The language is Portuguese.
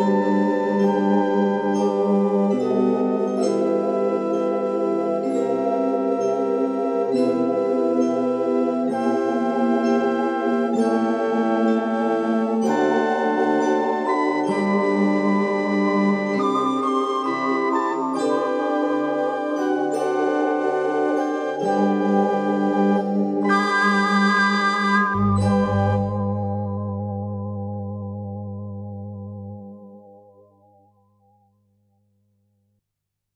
Música